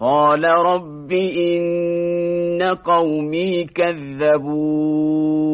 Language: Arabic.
قال رب إن قومي كذبون